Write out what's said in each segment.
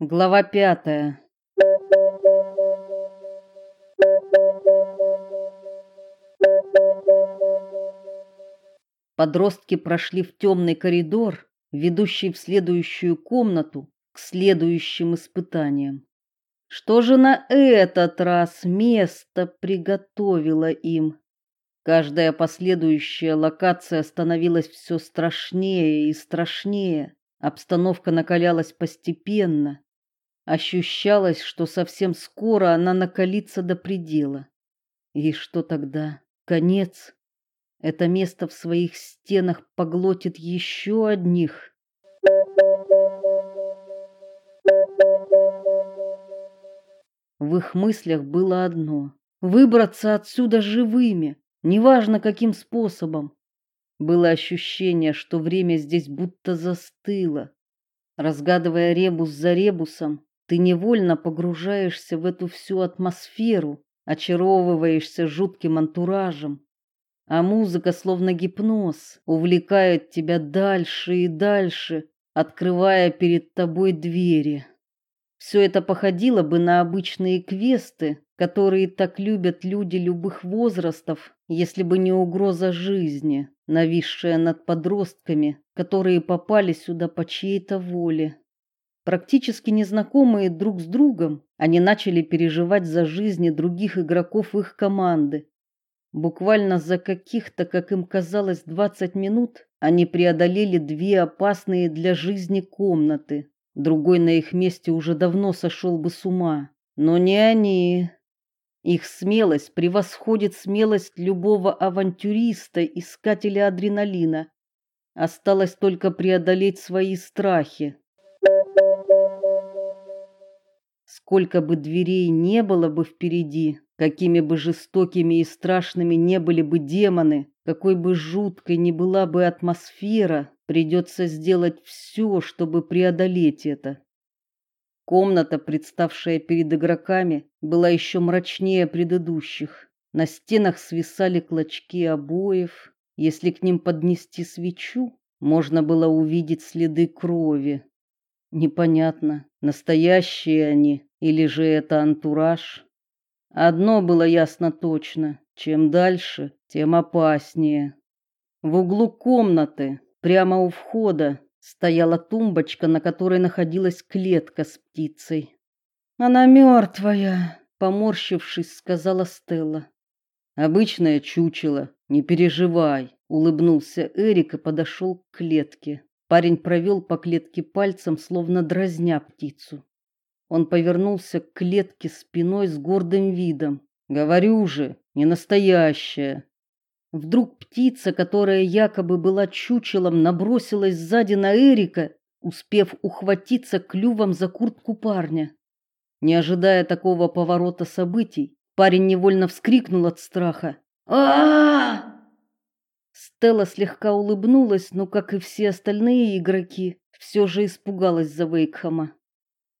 Глава пятая. Подростки прошли в темный коридор, ведущий в следующую комнату, к следующим испытаниям. Что же на этот раз место приготовило им? Каждая последующая локация становилась все страшнее и страшнее. Обстановка накалялась постепенно. Ощущалось, что совсем скоро она накалится до предела. И что тогда? Конец. Это место в своих стенах поглотит еще одних. В их мыслях было одно: выбраться отсюда живыми, неважно каким способом. Было ощущение, что время здесь будто застыло. Разгадывая ребус за ребусом, ты невольно погружаешься в эту всю атмосферу, очаровываешься жутким антуражем, а музыка словно гипноз увлекает тебя дальше и дальше, открывая перед тобой двери. Все это походило бы на обычные квесты, которые так любят люди любых возрастов, если бы не угроза жизни, нависшая над подростками, которые попали сюда по чьей-то воле. Практически незнакомые друг с другом, они начали переживать за жизни других игроков их команды. Буквально за каких-то, как им казалось, 20 минут они преодолели две опасные для жизни комнаты. Другой на их месте уже давно сошел бы с ума, но не они. Их смелость превосходит смелость любого авантюриста, искателя адреналина. Осталось только преодолеть свои страхи. Сколько бы дверей не было бы впереди, какими бы жестокими и страшными не были бы демоны, какой бы жуткой ни была бы атмосфера, придется сделать все, чтобы преодолеть это. Комната, представшая перед игроками, была еще мрачнее предыдущих. На стенах свисали клочки обоев. Если к ним поднести свечу, можно было увидеть следы крови. Непонятно, настоящие они или же это антураж. Одно было ясно точно: чем дальше, тем опаснее. В углу комнаты, прямо у входа, стояла тумбочка, на которой находилась клетка с птицей. Она мертвая, поморщившись, сказала Стелла. Обычное чучело, не переживай, улыбнулся Эрик и подошел к клетке. Парень провел по клетке пальцем, словно дразня птицу. Он повернулся к клетке спиной с гордым видом. Говорю же, не настоящая. Вдруг птица, которая якобы была чучелом, набросилась сзади на Эрика, успев ухватиться клювом за куртку парня. Не ожидая такого поворота событий, парень невольно вскрикнул от страха. а а Стелла слегка улыбнулась, но, как и все остальные игроки, все же испугалась за Вейкхама.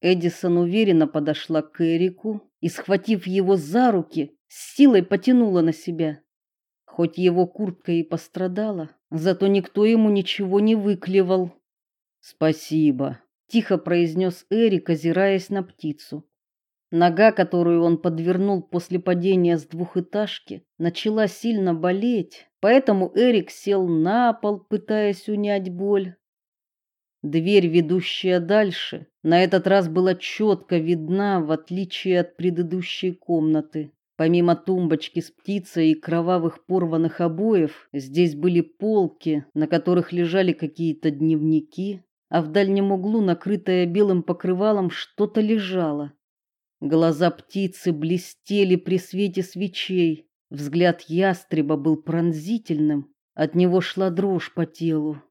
Эдисон уверенно подошла к Эрику и, схватив его за руки, с силой потянула на себя. Хоть его куртка и пострадала, зато никто ему ничего не выклевал. Спасибо, тихо произнес Эрик, озираясь на птицу. Нога, которую он подвернул после падения с двухэтажки, начала сильно болеть, поэтому Эрик сел на пол, пытаясь унять боль. Дверь, ведущая дальше, на этот раз была четко видна, в отличие от предыдущей комнаты. Помимо тумбочки с птицей и кровавых порванных обоев, здесь были полки, на которых лежали какие-то дневники, а в дальнем углу, накрытое белым покрывалом, что-то лежало. Глаза птицы блестели при свете свечей. Взгляд ястреба был пронзительным, от него шла дрожь по телу.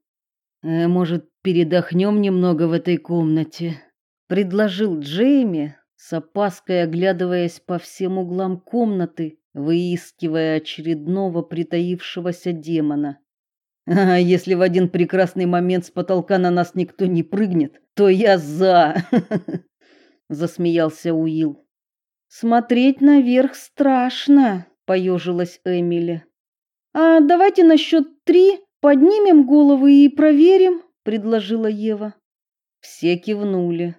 «Э, может, передохнем немного в этой комнате, предложил Джейми, с опаской оглядываясь по всем углам комнаты, выискивая очередного притаившегося демона. А если в один прекрасный момент с потолка на нас никто не прыгнет, то я за. засмеялся Уилл. Смотреть наверх страшно, поежилась Эмили. А давайте на счет три поднимем головы и проверим, предложила Ева. Все кивнули.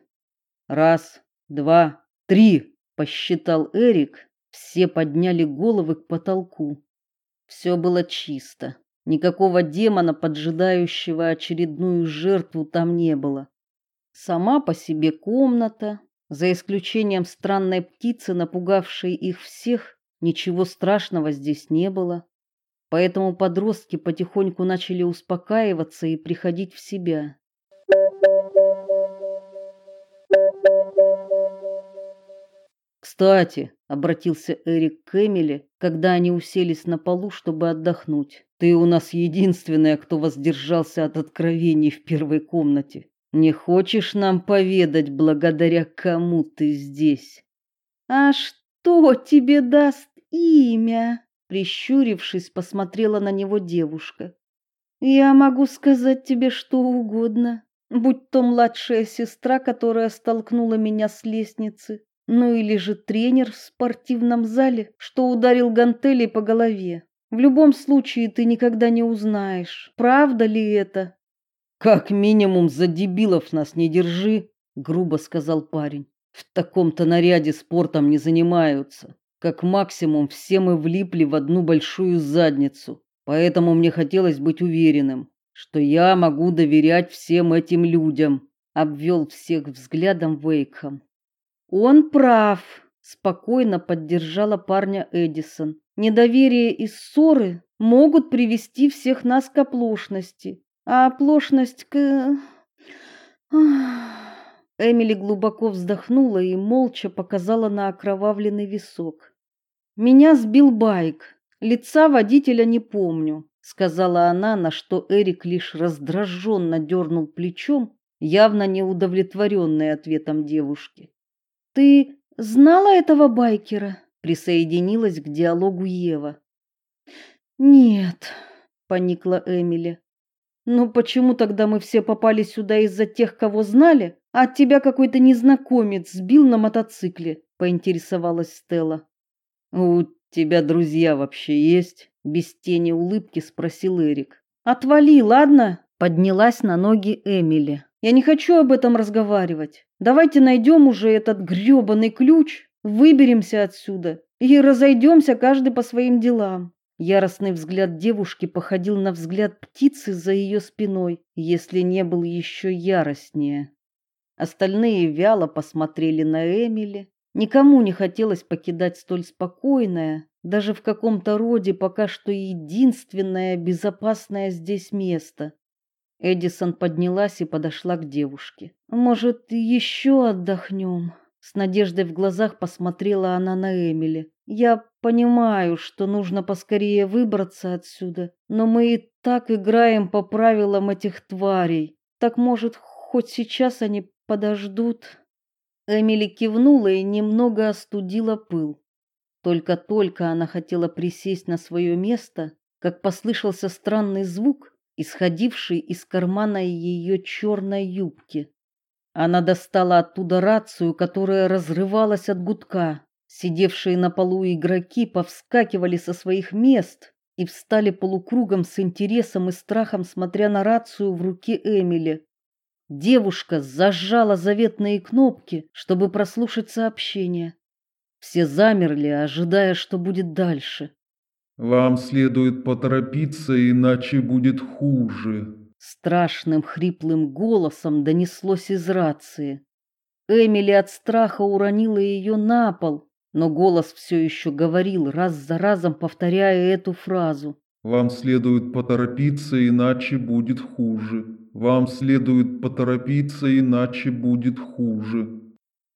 Раз, два, три, посчитал Эрик. Все подняли головы к потолку. Все было чисто. Никакого демона, поджидающего очередную жертву, там не было. Сама по себе комната, за исключением странной птицы, напугавшей их всех, ничего страшного здесь не было. Поэтому подростки потихоньку начали успокаиваться и приходить в себя. Кстати, обратился Эрик к Эмили, когда они уселись на полу, чтобы отдохнуть. Ты у нас единственная, кто воздержался от откровений в первой комнате. Не хочешь нам поведать, благодаря кому ты здесь? А что тебе даст имя? прищурившись, посмотрела на него девушка. Я могу сказать тебе что угодно, будь то младшая сестра, которая столкнула меня с лестницы, ну или же тренер в спортивном зале, что ударил гантелей по голове. В любом случае ты никогда не узнаешь, правда ли это. Как минимум за дебилов нас не держи, грубо сказал парень. В таком-то наряде спортом не занимаются. Как максимум все мы влипли в одну большую задницу. Поэтому мне хотелось быть уверенным, что я могу доверять всем этим людям, обвел всех взглядом Вейкхам. Он прав, спокойно поддержала парня Эдисон. Недоверие и ссоры могут привести всех нас к оплошности, а оплошность к Эмили глубоко вздохнула и молча показала на окровавленный висок. Меня сбил байк. Лица водителя не помню, сказала она, на что Эрик лишь раздраженно дернул плечом, явно не удовлетворенный ответом девушки. Ты знала этого байкера? присоединилась к диалогу Ева. Нет, поникла Эмили. Ну почему тогда мы все попали сюда из-за тех, кого знали, а тебя какой-то незнакомец сбил на мотоцикле? поинтересовалась Стелла. У тебя друзья вообще есть? без тени улыбки спросил Эрик. Отвали, ладно? Поднялась на ноги Эмили. Я не хочу об этом разговаривать. Давайте найдем уже этот грёбаный ключ, выберемся отсюда и разойдемся каждый по своим делам. Яростный взгляд девушки походил на взгляд птицы за ее спиной, если не был еще яростнее. Остальные вяло посмотрели на Эмили. Никому не хотелось покидать столь спокойное, даже в каком-то роде пока что единственное безопасное здесь место. Эдисон поднялась и подошла к девушке. Может, еще отдохнем?» С надеждой в глазах посмотрела она на Эмили. Я понимаю, что нужно поскорее выбраться отсюда, но мы и так играем по правилам этих тварей. Так может, хоть сейчас они подождут? Эмили кивнула и немного остудила пыл. Только-только она хотела присесть на свое место, как послышался странный звук, исходивший из кармана ее черной юбки. Она достала оттуда рацию, которая разрывалась от гудка. Сидевшие на полу игроки повскакивали со своих мест и встали полукругом с интересом и страхом, смотря на рацию в руке Эмили. Девушка зажала заветные кнопки, чтобы прослушать сообщение. Все замерли, ожидая, что будет дальше. Вам следует поторопиться, иначе будет хуже. Страшным хриплым голосом донеслось из рации. Эмили от страха уронила ее на пол, но голос все еще говорил, раз за разом повторяя эту фразу. Вам следует поторопиться, иначе будет хуже. Вам следует поторопиться, иначе будет хуже.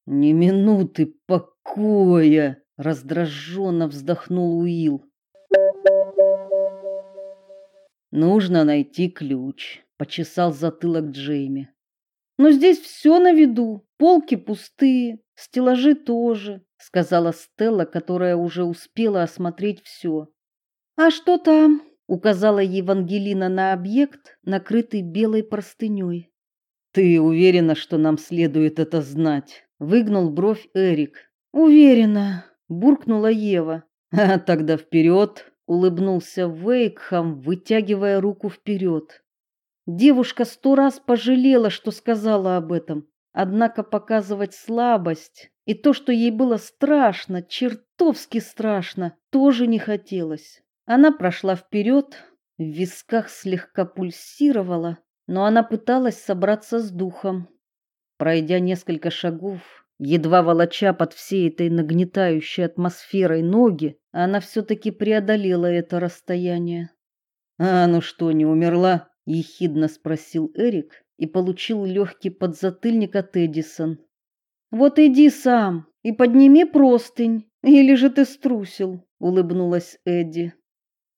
Ни минуты покоя, раздраженно вздохнул Уилл. Нужно найти ключ, почесал затылок Джейми. Но здесь все на виду. Полки пустые, стеллажи тоже, сказала Стелла, которая уже успела осмотреть все. А что там? указала Евангелина на объект, накрытый белой простыней. Ты уверена, что нам следует это знать? выгнул бровь Эрик. Уверена, буркнула Ева. А тогда вперед, улыбнулся Вейкхам, вытягивая руку вперед. Девушка сто раз пожалела, что сказала об этом. Однако показывать слабость и то, что ей было страшно, чертовски страшно, тоже не хотелось. Она прошла вперед, в висках слегка пульсировала, но она пыталась собраться с духом. Пройдя несколько шагов, едва волоча под всей этой нагнетающей атмосферой ноги, она все таки преодолела это расстояние. "А ну что, не умерла?" ехидно спросил Эрик и получил легкий подзатыльник от Эдисон. Вот иди сам и подними простынь, или же ты струсил, улыбнулась Эдди.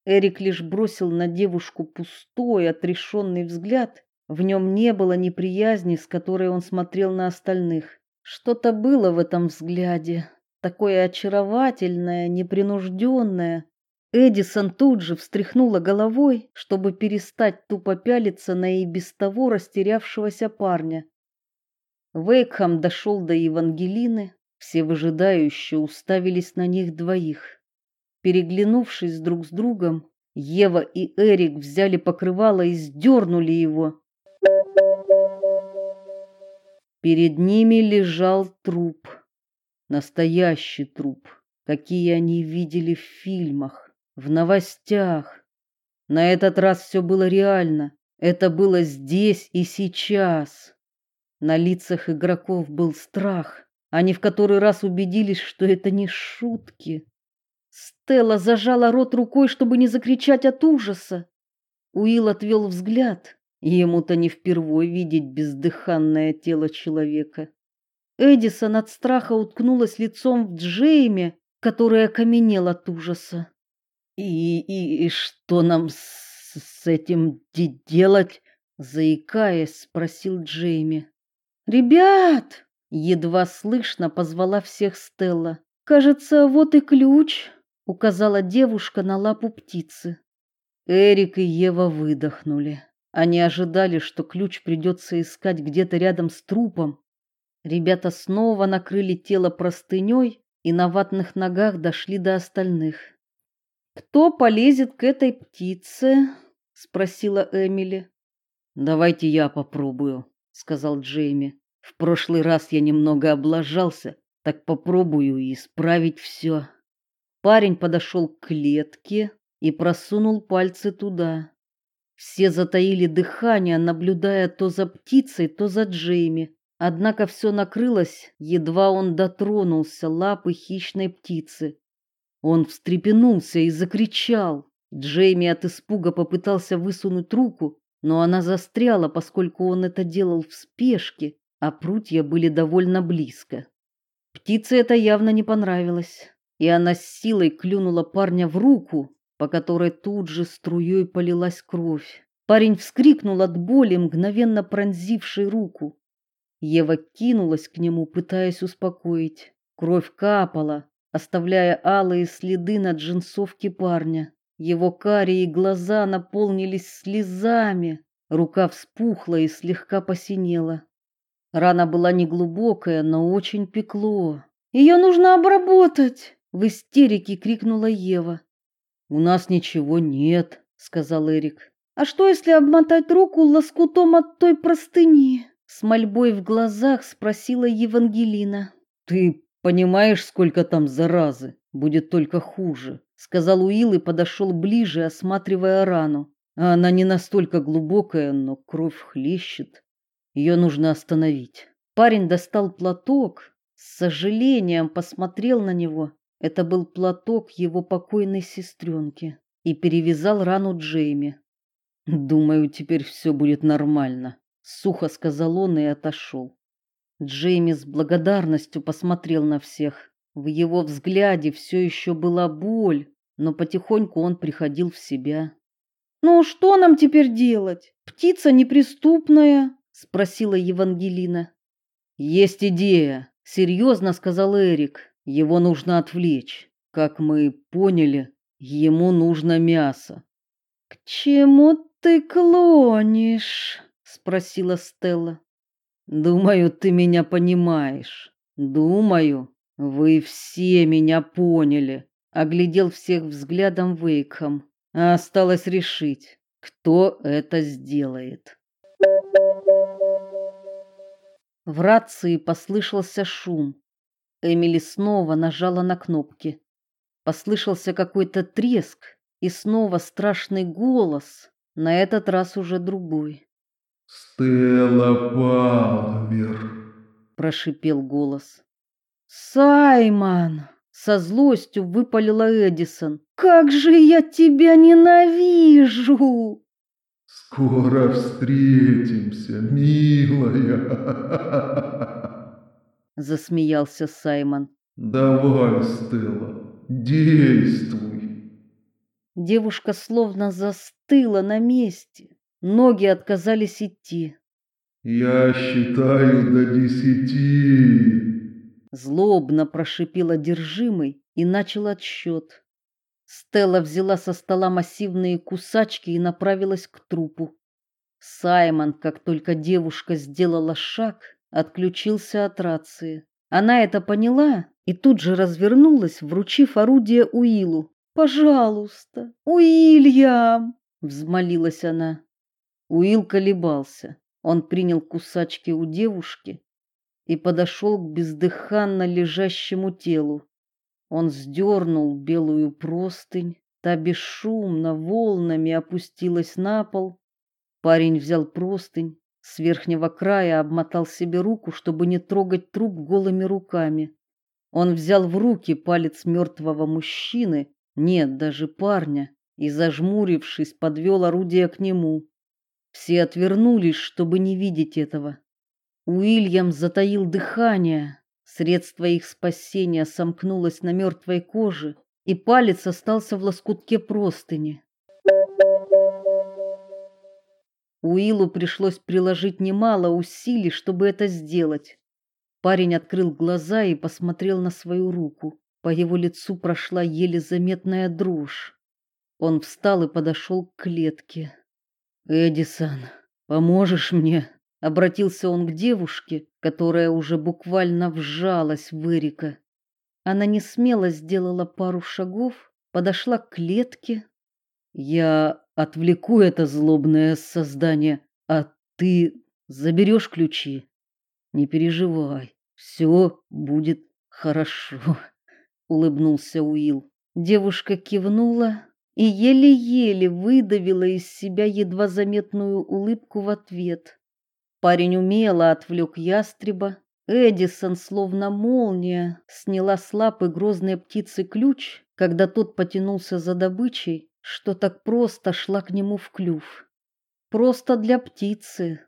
Эрик лишь бросил на девушку пустой, отрешенный взгляд. В нем не было неприязни, с которой он смотрел на остальных. Что-то было в этом взгляде, такое очаровательное, непринужденное. Эдисон тут же встряхнула головой, чтобы перестать тупо пялиться на и без того растерявшегося парня. Вейкхам дошел до Евангелины, все выжидающие уставились на них двоих. Переглянувшись друг с другом, Ева и Эрик взяли покрывало и сдернули его. Перед ними лежал труп. Настоящий труп, какие они видели в фильмах, в новостях. На этот раз все было реально. Это было здесь и сейчас. На лицах игроков был страх. Они в который раз убедились, что это не шутки. Стелла зажала рот рукой, чтобы не закричать от ужаса. Уилл отвел взгляд. Ему-то не впервой видеть бездыханное тело человека. Эдисон от страха уткнулась лицом в Джейми, который окаменел от ужаса. И, и, и что нам с, с этим делать? заикаясь, спросил Джейми. Ребят, едва слышно позвала всех Стелла. Кажется, вот и ключ указала девушка на лапу птицы. Эрик и Ева выдохнули. Они ожидали, что ключ придется искать где-то рядом с трупом. Ребята снова накрыли тело простыней и на ватных ногах дошли до остальных. Кто полезет к этой птице? спросила Эмили. Давайте я попробую, сказал Джейми. В прошлый раз я немного облажался, так попробую исправить все. Парень подошел к клетке и просунул пальцы туда. Все затаили дыхание, наблюдая то за птицей, то за Джейми. Однако все накрылось, едва он дотронулся лапы хищной птицы. Он встрепенулся и закричал. Джейми от испуга попытался высунуть руку, но она застряла, поскольку он это делал в спешке, а прутья были довольно близко. Птице это явно не понравилось и она с силой клюнула парня в руку, по которой тут же струей полилась кровь. Парень вскрикнул от боли, мгновенно пронзившей руку. Ева кинулась к нему, пытаясь успокоить. Кровь капала, оставляя алые следы на джинсовке парня. Его карие глаза наполнились слезами, рука вспухла и слегка посинела. Рана была неглубокая, но очень пекло. Ее нужно обработать, в истерике крикнула Ева. У нас ничего нет, сказал Эрик. А что если обмотать руку лоскутом от той простыни? С мольбой в глазах спросила Евангелина. Ты понимаешь, сколько там заразы? Будет только хуже, сказал Уилл и подошел ближе, осматривая рану. Она не настолько глубокая, но кровь хлещет. Ее нужно остановить. Парень достал платок, с сожалением посмотрел на него это был платок его покойной сестренки и перевязал рану Джейми. Думаю, теперь все будет нормально, сухо сказал он и отошел. Джейми с благодарностью посмотрел на всех. В его взгляде все еще была боль, но потихоньку он приходил в себя. Ну что нам теперь делать? Птица неприступная, спросила Евангелина. Есть идея, серьезно сказал Эрик. Его нужно отвлечь. Как мы поняли, ему нужно мясо. К чему ты клонишь? спросила Стелла. Думаю, ты меня понимаешь. Думаю, вы все меня поняли. Оглядел всех взглядом Вейкхам. Осталось решить, кто это сделает. В рации послышался шум. Эмили снова нажала на кнопки. Послышался какой-то треск и снова страшный голос, на этот раз уже другой. Стелла Палмер, прошипел голос. Саймон, со злостью выпалила Эдисон. Как же я тебя ненавижу! Скоро встретимся, милая. Засмеялся Саймон. Давай, Стелла, действуй. Девушка словно застыла на месте. Ноги отказались идти. Я считаю до десяти. Злобно прошипел одержимый и начал отсчет. Стелла взяла со стола массивные кусачки и направилась к трупу. Саймон, как только девушка сделала шаг, отключился от рации. Она это поняла и тут же развернулась, вручив орудие Уилу. "Пожалуйста, Уильям", взмолилась она. Уил колебался. Он принял кусачки у девушки и подошел к бездыханно лежащему телу. Он сдернул белую простынь, та бесшумно волнами опустилась на пол. Парень взял простынь, с верхнего края обмотал себе руку, чтобы не трогать труп голыми руками. Он взял в руки палец мертвого мужчины, нет, даже парня, и зажмурившись, подвел орудие к нему. Все отвернулись, чтобы не видеть этого. Уильям затаил дыхание, Средство их спасения сомкнулось на мертвой коже, и палец остался в лоскутке простыни. Уилу пришлось приложить немало усилий, чтобы это сделать. Парень открыл глаза и посмотрел на свою руку. По его лицу прошла еле заметная дрожь. Он встал и подошел к клетке. Эдисон, поможешь мне? Обратился он к девушке, которая уже буквально вжалась в Эрика. Она не смело сделала пару шагов, подошла к клетке. Я отвлеку это злобное создание, а ты заберешь ключи. Не переживай, все будет хорошо, улыбнулся Уилл. Девушка кивнула и еле-еле выдавила из себя едва заметную улыбку в ответ. Парень умело отвлек ястреба. Эдисон, словно молния, сняла с лапы грозной птицы ключ, когда тот потянулся за добычей, что так просто шла к нему в клюв. Просто для птицы.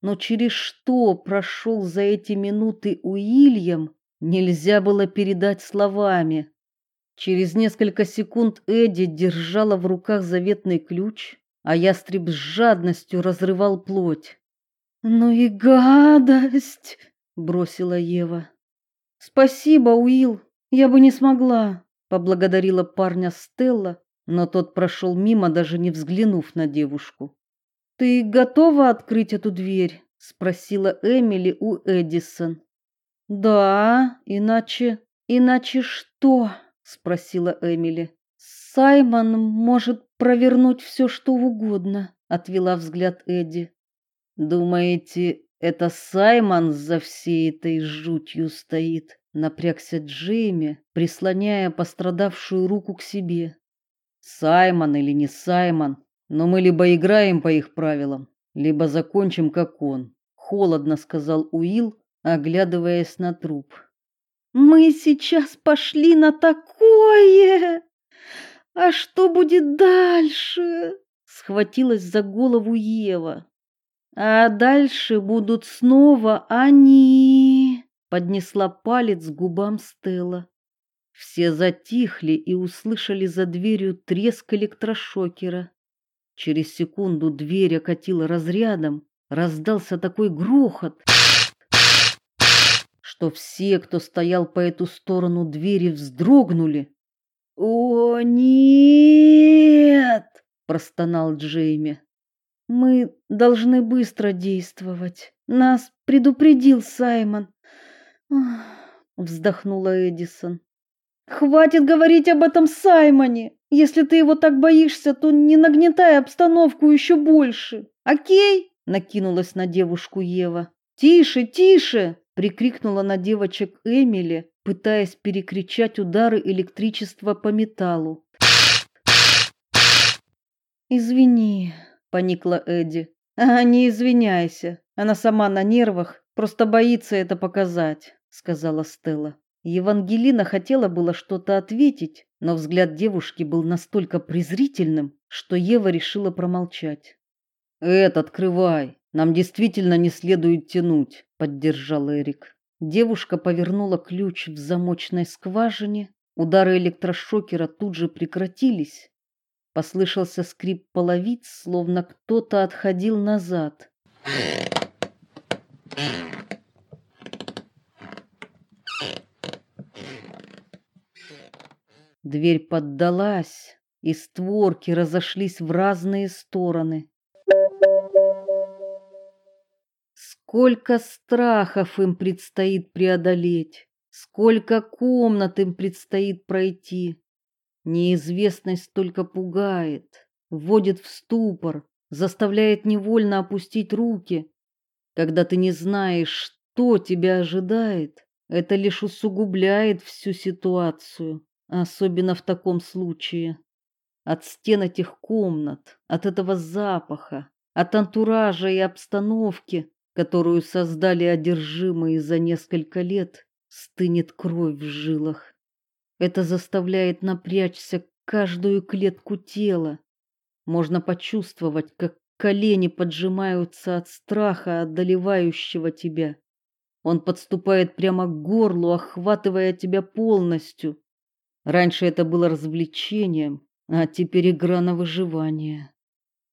Но через что прошел за эти минуты Уильям, нельзя было передать словами. Через несколько секунд Эдди держала в руках заветный ключ, а ястреб с жадностью разрывал плоть. Ну и гадость, бросила Ева. Спасибо, Уилл. Я бы не смогла, поблагодарила парня Стелла, но тот прошел мимо, даже не взглянув на девушку. Ты готова открыть эту дверь? спросила Эмили у Эдисон. Да, иначе, иначе что? спросила Эмили. Саймон может провернуть все, что угодно, отвела взгляд Эдди. Думаете, это Саймон за всей этой жутью стоит? Напрягся Джейми, прислоняя пострадавшую руку к себе. Саймон или не Саймон, но мы либо играем по их правилам, либо закончим как он, холодно сказал Уилл, оглядываясь на труп. Мы сейчас пошли на такое. А что будет дальше? Схватилась за голову Ева. А дальше будут снова они, поднесла палец к губам Стелла. Все затихли и услышали за дверью треск электрошокера. Через секунду дверь окатила разрядом, раздался такой грохот, что все, кто стоял по эту сторону двери, вздрогнули. "О, нет!" простонал Джейми. Мы должны быстро действовать. Нас предупредил Саймон. вздохнула Эдисон. Хватит говорить об этом Саймоне. Если ты его так боишься, то не нагнетай обстановку еще больше. О'кей? накинулась на девушку Ева. Тише, тише, прикрикнула на девочек Эмили, пытаясь перекричать удары электричества по металлу. Извини, поникла Эдди. А не извиняйся. Она сама на нервах, просто боится это показать, сказала Стелла. Евангелина хотела было что-то ответить, но взгляд девушки был настолько презрительным, что Ева решила промолчать. "Эд, открывай. Нам действительно не следует тянуть", поддержал Эрик. Девушка повернула ключ в замочной скважине. Удары электрошокера тут же прекратились. Послышался скрип половиц, словно кто-то отходил назад. Дверь поддалась, и створки разошлись в разные стороны. Сколько страхов им предстоит преодолеть, сколько комнат им предстоит пройти. Неизвестность только пугает, вводит в ступор, заставляет невольно опустить руки. Когда ты не знаешь, что тебя ожидает, это лишь усугубляет всю ситуацию, особенно в таком случае. От стен этих комнат, от этого запаха, от антуража и обстановки, которую создали одержимые за несколько лет, стынет кровь в жилах. Это заставляет напрячься каждую клетку тела. Можно почувствовать, как колени поджимаются от страха, одолевающего тебя. Он подступает прямо к горлу, охватывая тебя полностью. Раньше это было развлечением, а теперь игра на выживание.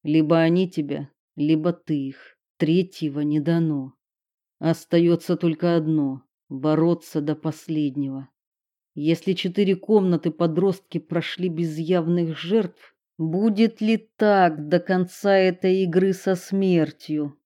Либо они тебя, либо ты их. Третьего не дано. Остается только одно бороться до последнего. Если четыре комнаты подростки прошли без явных жертв, будет ли так до конца этой игры со смертью?